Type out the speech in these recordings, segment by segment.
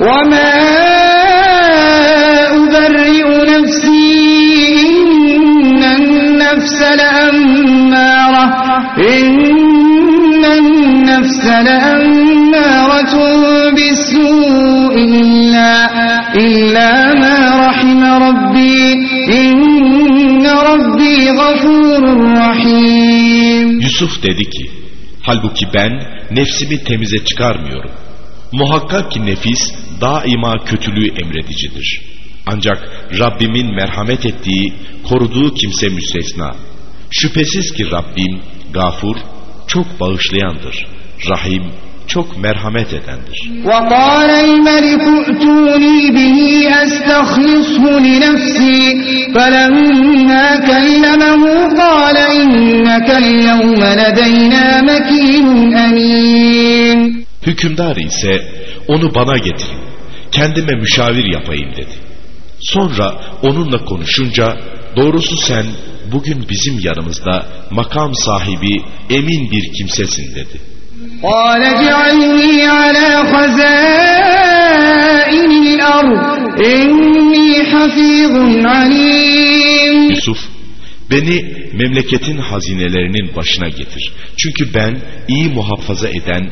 وما أبرئ نفسي إن النفس لأمارة إن النفس لأمارة بالسوء إلا, إلا ما رحم ربي إن ربي غفور رحيم Yusuf dedi ki, halbuki ben nefsimi temize çıkarmıyorum. Muhakkak ki nefis daima kötülüğü emredicidir. Ancak Rabbimin merhamet ettiği, koruduğu kimse müstesna. Şüphesiz ki Rabbim gafur, çok bağışlayandır. Rahim, çok merhamet edendir. وقال الملك ائتوني به أستخلصه لنفسي فلما كلمه قال إنك اليوم لدينا مكين أمين Hükümdar ise onu bana getirin, kendime müşavir yapayım dedi. Sonra onunla konuşunca doğrusu sen bugün bizim yanımızda makam sahibi emin bir kimsesin dedi. قال اجعلني على خزائن الأرض إني حفيظ عليم Yusuf beni memleketin hazinelerinin başına getir. Çünkü ben iyi muhafaza eden,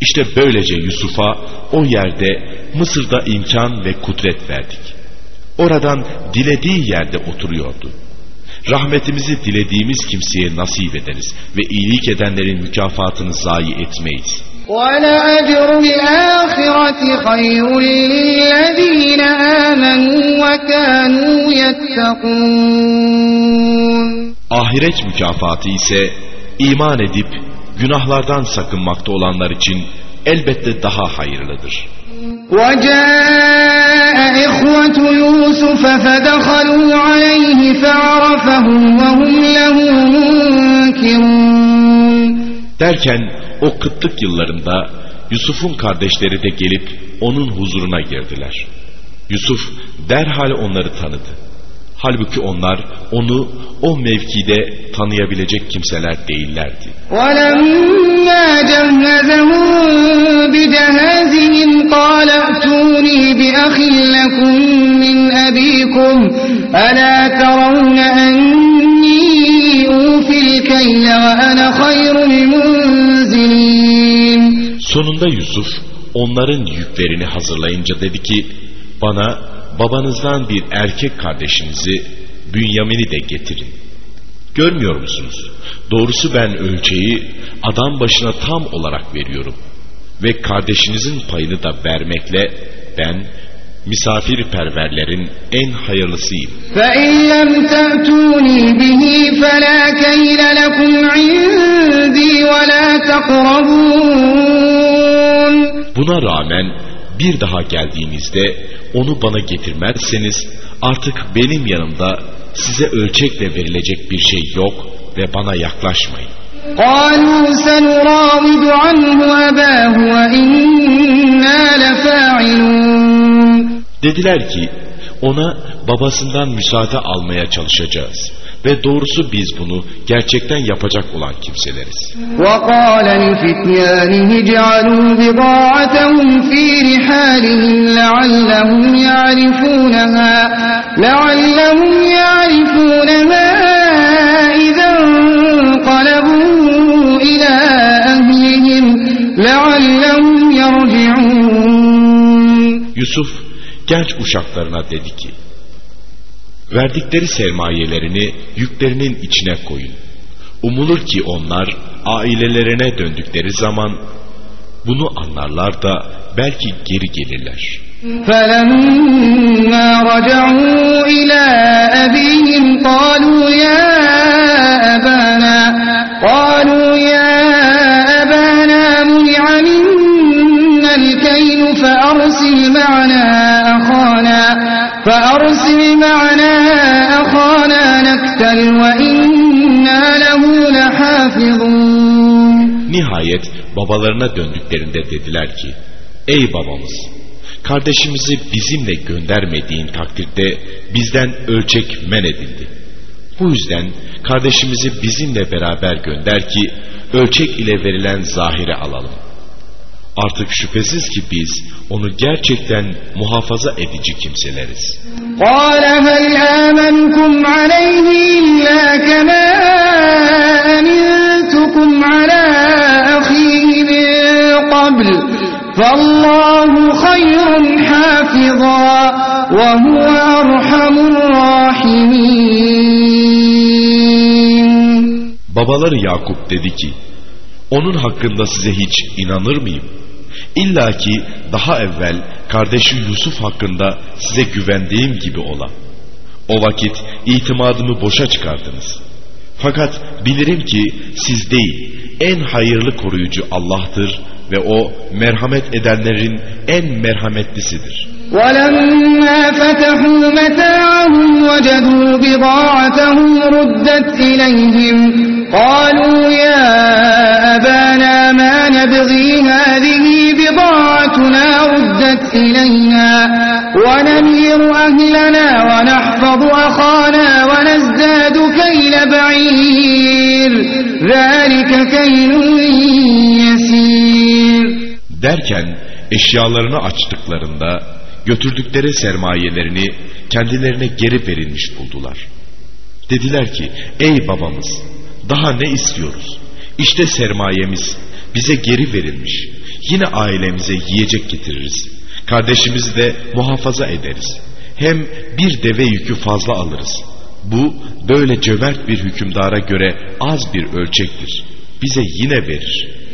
İşte böylece Yusuf'a o yerde Mısır'da imkan ve kudret verdik. Oradan dilediği yerde oturuyordu. Rahmetimizi dilediğimiz kimseye nasip ederiz ve iyilik edenlerin mükafatını zayi etmeyiz. ولأجر الآخرة خير للذين آمنوا وكانوا يتقون Ahiret mükafatı ise iman edip günahlardan sakınmakta olanlar için elbette daha hayırlıdır. وجاء إخوة يوسف فدخلوا عليه فعرفهم وهم له منكرون Derken o kıtlık yıllarında Yusuf'un kardeşleri de gelip onun huzuruna girdiler. Yusuf derhal onları tanıdı. Halbuki onlar onu o mevkide tanıyabilecek kimseler değillerdi. ولما جهزهم بجهازهم قال ائتوني بأخ لكم من أبيكم ألا ترون أني أوفي الكيل وأنا خير المنزلين Sonunda Yusuf onların yüklerini hazırlayınca dedi ki bana babanızdan bir erkek kardeşinizi Bünyamin'i de getirin. Görmüyor musunuz? Doğrusu ben ölçeği adam başına tam olarak veriyorum. Ve kardeşinizin payını da vermekle ben misafirperverlerin en hayırlısıyım. Buna rağmen bir daha geldiğinizde onu bana getirmezseniz artık benim yanımda size ölçekle verilecek bir şey yok ve bana yaklaşmayın. قالوا سنراود عنه أباه وإنا لفاعلون Dediler ki ona babasından müsaade almaya çalışacağız ve doğrusu biz bunu gerçekten yapacak olan kimseleriz. وقال لفتيانه اجعلوا بضاعتهم في رحالهم لعلهم يعرفونها لعلهم يعرفونها إذا انقلبوا إلى أهلهم لعلهم يرجعون Yusuf genç uşaklarına dedi ki verdikleri sermayelerini yüklerinin içine koyun. Umulur ki onlar ailelerine döndükleri zaman bunu anlarlar da belki geri gelirler. فلما رجعوا إلى أبيهم قالوا يا أبانا قالوا يا أبانا منع منا الكيل فأرسل معنا أخانا فأرسل معنا أخانا نكتل وإنا له لحافظون Nihayet babalarına döndüklerinde dediler ki, Ey babamız! Kardeşimizi bizimle göndermediğin takdirde bizden ölçek men edildi. Bu yüzden kardeşimizi bizimle beraber gönder ki ölçek ile verilen zahire alalım. Artık şüphesiz ki biz onu gerçekten muhafaza edici kimseleriz. قال هل آمنكم عليه إلا كما أمنتكم على أخيه من قبل فالله خير حافظا وهو أرحم الراحمين Babaları Yakup dedi ki, onun hakkında size hiç inanır mıyım? İlla ki daha evvel kardeşi Yusuf hakkında size güvendiğim gibi ola. O vakit itimadımı boşa çıkardınız. Fakat bilirim ki siz değil, en hayırlı koruyucu Allah'tır ve o merhamet edenlerin en merhametlisidir. ولما فتحوا متاعهم وجدوا بضاعتهم ردت إليهم قالوا يا أبانا ما نبغي هذه بضاعتنا ردت إلينا ونمير أهلنا ونحفظ أخانا ونزداد كيل بعير ذلك كيل يسير Derken eşyalarını açtıklarında götürdükleri sermayelerini kendilerine geri verilmiş buldular. Dediler ki ey babamız daha ne istiyoruz? İşte sermayemiz bize geri verilmiş. Yine ailemize yiyecek getiririz. Kardeşimizi de muhafaza ederiz. Hem bir deve yükü fazla alırız. Bu böyle cömert bir hükümdara göre az bir ölçektir. Bize yine verir.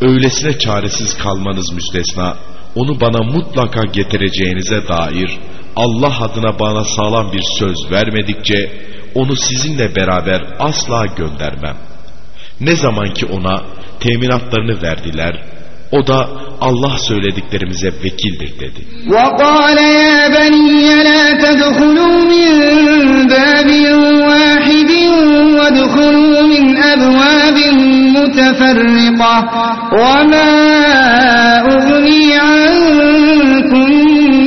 öylesine çaresiz kalmanız müstesna, onu bana mutlaka getireceğinize dair Allah adına bana sağlam bir söz vermedikçe onu sizinle beraber asla göndermem. Ne zaman ki ona teminatlarını verdiler, o da Allah söylediklerimize vekildir dedi. وقال يا بني لا تدخلوا من باب واحد وادخلوا من أبواب متفرقة وما أغني عنكم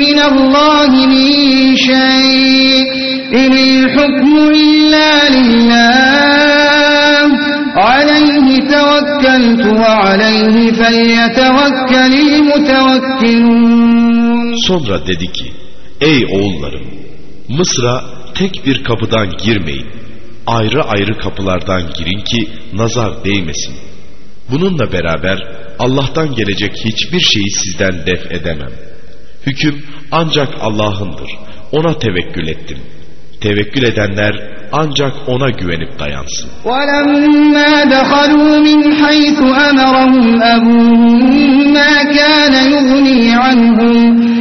من الله من شيء إن الحكم إلا لله عليه توكلت وعليه فليتوكل المتوكلون Sonra dedi ki, ey oğullarım, Mısır'a tek bir kapıdan girmeyin. Ayrı ayrı kapılardan girin ki nazar değmesin. Bununla beraber Allah'tan gelecek hiçbir şeyi sizden def edemem. Hüküm ancak Allah'ındır. Ona tevekkül ettim. Tevekkül edenler ancak ona güvenip dayansın. ولما دخلوا من حيث أمرهم أبوهم ما كان يغني عنهم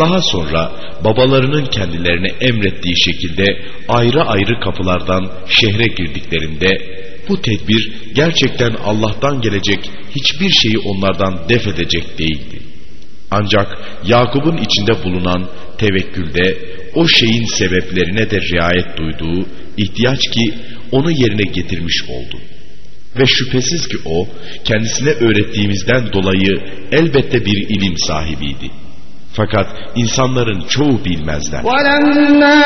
Daha sonra babalarının kendilerine emrettiği şekilde ayrı ayrı kapılardan şehre girdiklerinde bu tedbir gerçekten Allah'tan gelecek hiçbir şeyi onlardan def edecek değildi. Ancak Yakup'un içinde bulunan tevekkülde o şeyin sebeplerine de riayet duyduğu ihtiyaç ki onu yerine getirmiş oldu. Ve şüphesiz ki o kendisine öğrettiğimizden dolayı elbette bir ilim sahibiydi. Fakat insanların çoğu bilmezler. وَلَمَّا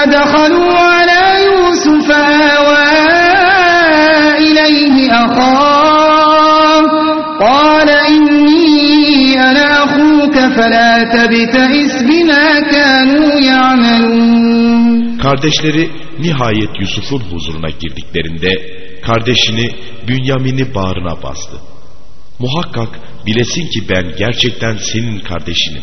Kardeşleri nihayet Yusuf'un huzuruna girdiklerinde kardeşini Bünyamin'i bağrına bastı. Muhakkak bilesin ki ben gerçekten senin kardeşinim.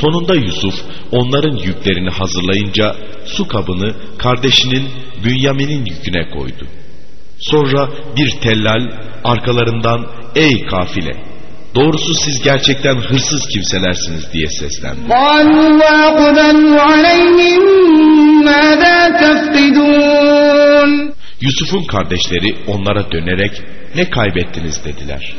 Sonunda Yusuf onların yüklerini hazırlayınca su kabını kardeşinin Bünyamin'in yüküne koydu. Sonra bir tellal arkalarından ey kafile doğrusu siz gerçekten hırsız kimselersiniz diye seslendi. Yusuf'un kardeşleri onlara dönerek ne kaybettiniz dediler.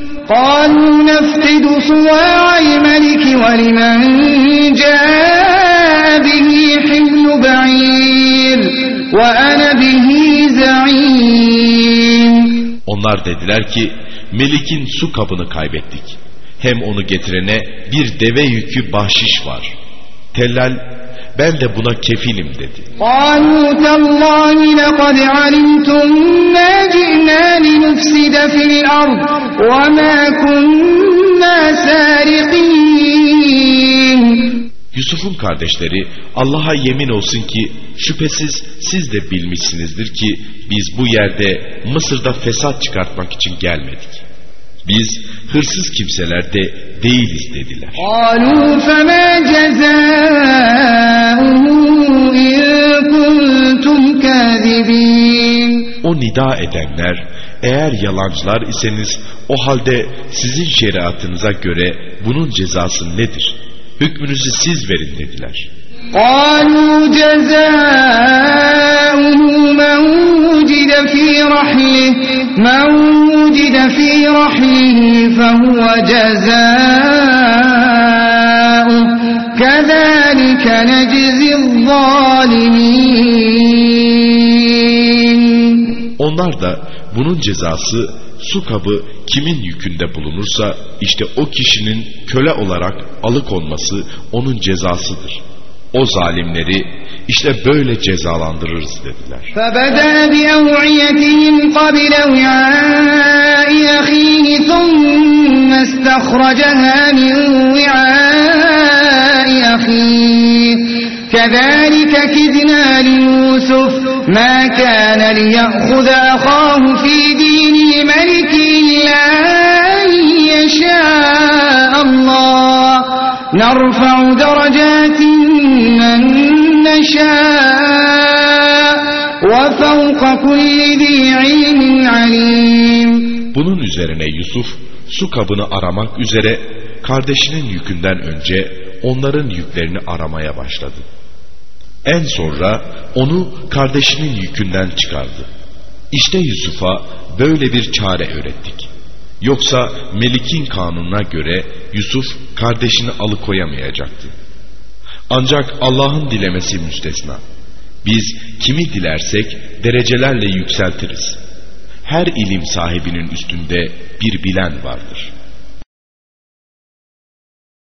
Onlar dediler ki Melik'in su kabını kaybettik. Hem onu getirene bir deve yükü bahşiş var.'' Tellal ben de buna kefilim dedi. قالوا تالله لقد علمتم ما جئنا لنفسد في الأرض وما كنا سارقين Yusuf'un kardeşleri Allah'a yemin olsun ki şüphesiz siz de bilmişsinizdir ki biz bu yerde Mısır'da fesat çıkartmak için gelmedik. Biz hırsız kimseler de değiliz dediler. O nida edenler eğer yalancılar iseniz o halde sizin şeriatınıza göre bunun cezası nedir? Hükmünüzü siz verin dediler. قالوا جزاؤه من وجد في رحله من وجد في رحله فهو جزاؤه كذلك نجزي الظالمين Onlar da bunun cezası su kabı kimin yükünde bulunursa işte o kişinin köle olarak alıkonması onun cezasıdır. O zalimleri işte böyle cezalandırırız dediler. فبدأ بأوعيتهم قبل وعاء أخيه ثم استخرجها من وعاء أخيه كذلك كدنا ليوسف ما كان ليأخذ أخاه في دين الملك إلا أن يشاء الله نرفع درجات من نشاء وفوق كل ذي علم عليم Bunun üzerine Yusuf su kabını aramak üzere kardeşinin yükünden önce onların yüklerini aramaya başladı. En sonra onu kardeşinin yükünden çıkardı. İşte Yusuf'a böyle bir çare öğrettik. Yoksa Melik'in kanununa göre Yusuf kardeşini alıkoyamayacaktı. Ancak Allah'ın dilemesi müstesna. Biz kimi dilersek derecelerle yükseltiriz. Her ilim sahibinin üstünde bir bilen vardır.''